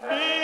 Hey.